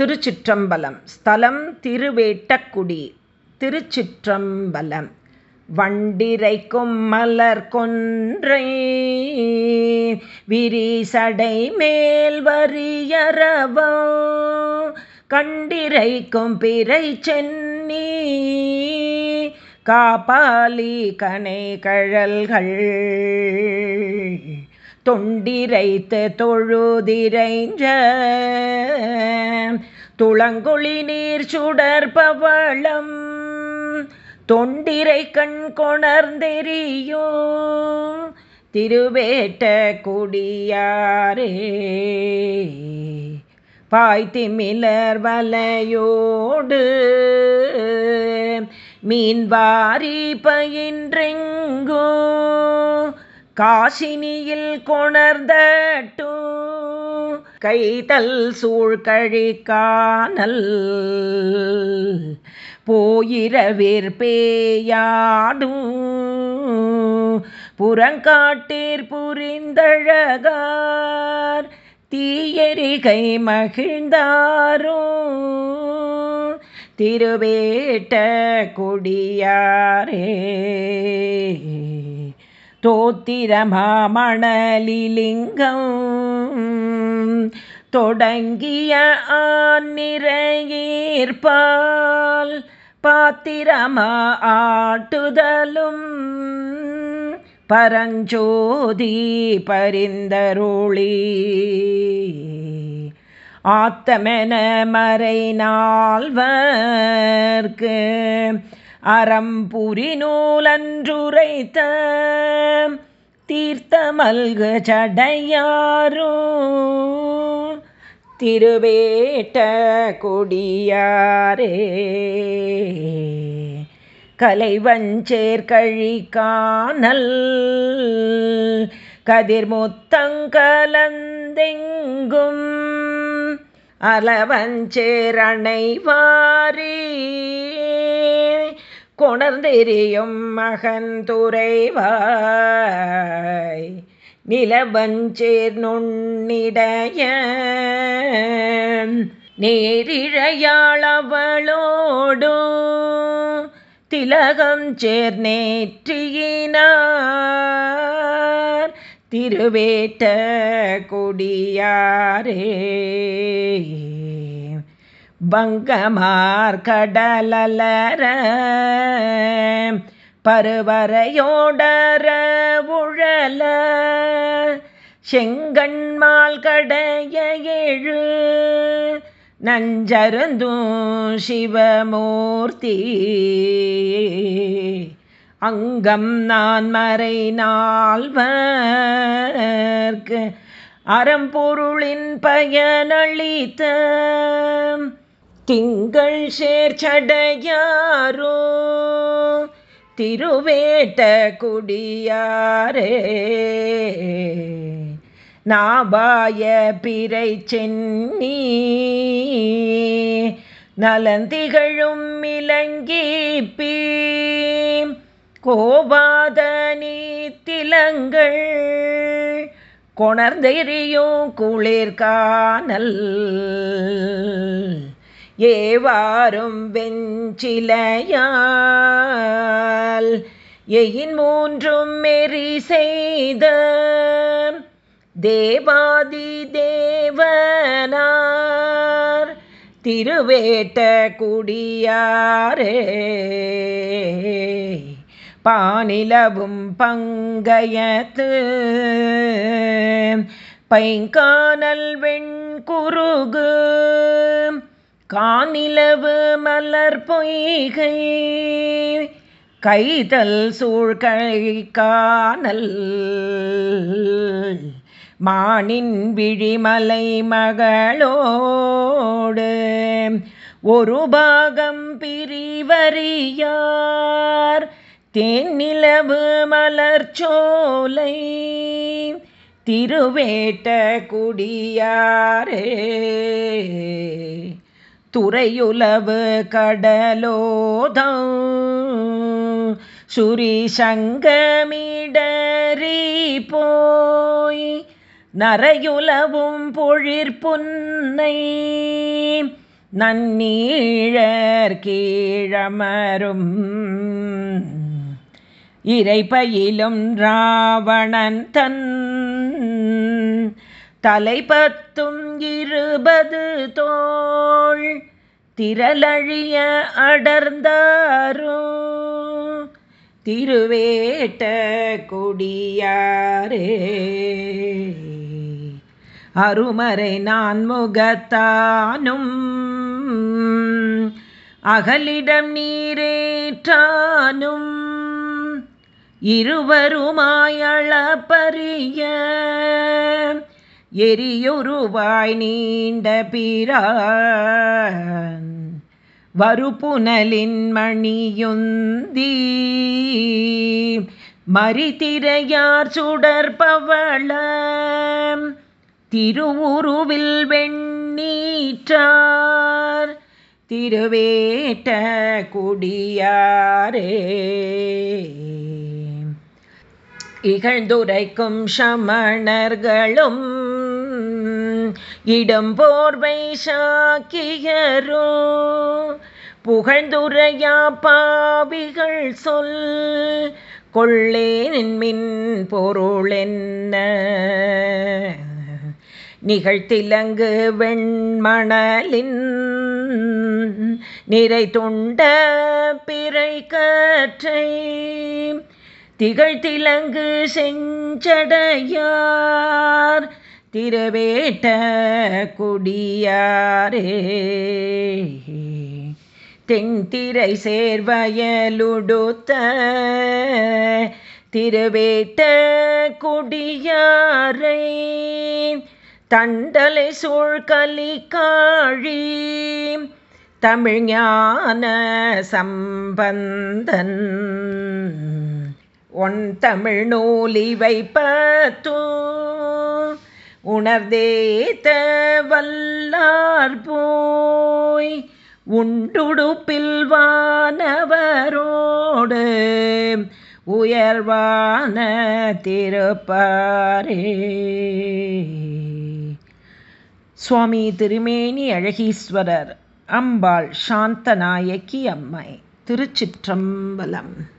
திருச்சிற்றம்பலம். ஸ்தலம் திருவேட்டக்குடி. திருச்சிற்றம்பலம். வண்டிரைக்கும் மலர் கொன்றை விரிசடை மேல் வரியறவோ. கண்டிரைக்கும் பிறை சென்னி காபாலி கனை கழல்கள் தொண்டிரைத்து தொழுதிரைஞ்ச துளங்குழி நீர் சுடற்பவளம் தொண்டிரை கண் கொணர்ந்தெறியோ திருவேட்ட குடியாரே. பாய்த்திமிலர் வலையோடு மீன்வாரி பயின்றெங்கோ காசினியில் கொணர்ந்தட்டு கைதல் சூழ்கழிக்கானல் போயிரவிற் பேயாடும் புறங்காட்டீர் புரிந்தழகார் தீயரிகை மகிழ்ந்தாரோ திருவேட்ட கொடியாரே. தோத்திரமாமணலிலிங்கம். தொடங்கிய ஆநிறையீர்பால் பாத்திரமா ஆட்டுதலும். பரஞ்சோதி பரிந்தருளி. ஆத்தமென மறை நால்வர்க்கு அறம்புரி நூலன்றுரைத்த தீர்த்தமல்கு சடையாரோ. திருவேட்ட கொடியாரே. கலைவஞ்சேர்கழிக்கானல் கதிர்முத்தங்கலந்தெங்கும். அலவஞ்சேரணை வாரி கொணர்ந்தெறியும் மகன் துறைவாய் நிலவஞ்சேர் நுண்ணிடைய நேரிழையாளவளோடு திலகம் சேர் நேற்றியினார் திருவேட்ட கொடியாரே. பங்கமார் கடலலர பருவரையோடர உழல செங்கண்மால் கடைய ஏழு நஞ்சருந்தும் சிவமூர்த்தி. அங்கம் நான் மறை நால்வர்க்கு அறம்பொருளின் பயனளித்த திங்கள் சேர்ச்சடையாரோ? திருவேட்ட குடியாரே. நாபாய பிறை சென்னி நலந்திகழும் இலங்கி இலங்கிப்பி கோபாத நீத்திலங்கள் கொணர்ந்தெறியும் குளிர்கானல். ஏவாரும் வெஞ்சிலையால் எயின் மூன்றும் மெறி செய்த தேவாதி தேவனார் திருவேட்ட குடியாரே. பானிலவும் பங்கயத்து பைங்கானல் வெண்குருகு கானிலவு மலர் பொய்கை கைதல் சூழ்கை காணல் மானின் விழிமலை மகளோடு ஒரு பாகம் பிரிவறியார் தென்னிலவு மலர்ச்சோலை திருவேட்ட குடியாரே. துறையுலவு கடலோதம். சுரி சங்கமிடறி போய் நரையுலவும் பொழிற்புன்னை நன்னீழர் கீழமரும். இறைப்பயிலும் ராவணன் தன் தலைபத்தும் இருபது தோ திரளழிய அடர்ந்தாரோ? திருவேட்ட கொடியாரே அருமறை நான் முகத்தானும் அகலிடம் நீரேற்றானும் இருவருமாயளப்பரிய எரியுருவாய் நீண்ட பிரான் வருப்புனலின் மணியுந்தி மரிதிரையார் சுடற்பவள திருவுருவில் வெண்ணீற்றார். திருவேட்ட குடியாரே. இகழ்ந்துரைக்கும் சமணர்களும் இடம் போர்வை சாக்கியரோ. புகழ்ந்துரையா பாவிகள் சொல். கொள்ளேன் மின் பொருளென்ன நிகழ்த்திலங்கு வெண்மணலின் நிறை துண்ட பிறை கற்றை. திகழ்த்திலங்கு செஞ்சடையார். திருவேட்ட குடியாரே. தென்திரை சேர்வயலுடுத்த திருவேட்ட குடியாரை. தண்டலை சூழ்கலி காழி தமிழ்ஞான சம்பந்தன். ஒன் தமிழ் நூலி வைப்பத்தூ உணர்ந்தேத்த வல்லார் போய் உண்டுடுப்பில் வானவரோடு உயர்வான திருப்பாரே. சுவாமி திருமேனி அழகீஸ்வரர் அம்பாள் சாந்தநாயக்கி அம்மை திருச்சிற்றம்பலம்.